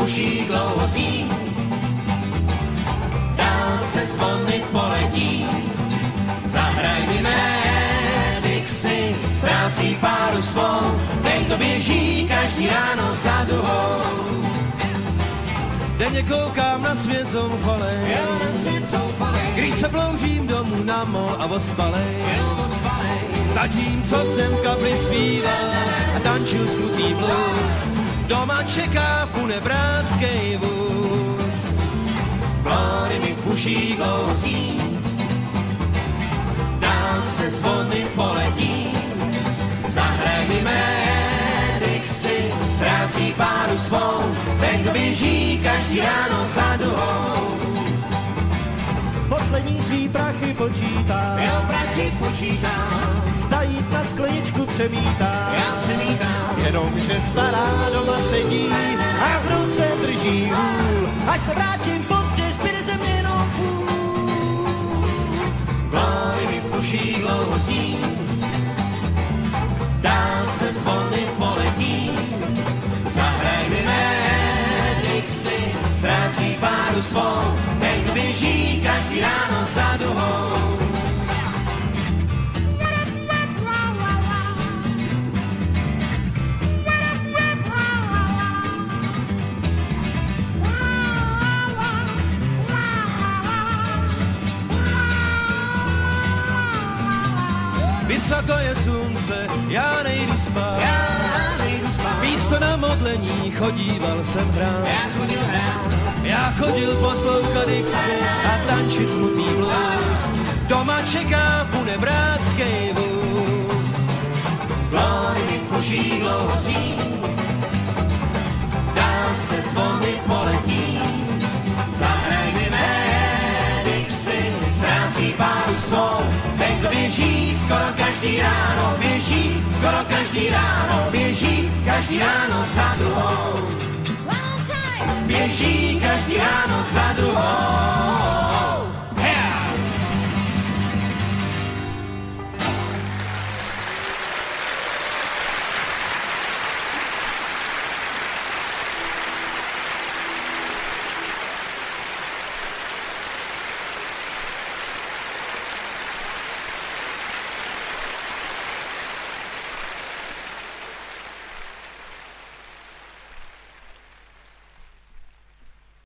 fuší dlouho zní, dál se zvony poletí, zahraj mi mé Dixie, ztrácí páru svou, teď to běží každý ráno za duhou. Denně koukám na svět zoufalej, když se bloužím domů na mol a ospalej, Zatímco jsem kapli zpíval a tančil smutný blues, doma čeká funebráckej vůz. Glory mi fuší dlouho zní, dál se zvony poletí, zahraj mi mé Dixie, ztrácí páru svou, ten, kdo běží každý ráno za duhou. Poslední svý prachy počítá, Jo, prachy počítám, zda jít na skleničku přemítá. přemítám, Jenomže stará doma sedí a v ruce drží hůl. Až se vrátím pozdě, zbyde ze mě jenom půl. glory mi fuší dlouho zní, dál se zvony poletí, zahraj mi mé Dixie, ztrácí páru svou, kdo běží každý ráno za duhou. Vysoko je slunce, já nejdu spát. Já nejdu spát, Místo na modlení chodíval jsem hrát. já chodil hrát, Já chodil poslouchat Dixie a tančit smutný blues. Doma čeká funebráckej vůz. glory mi fuší dlouho každý ráno běží, skoro každý ráno běží, každý ráno za druhou. Běží každý ráno za druhou.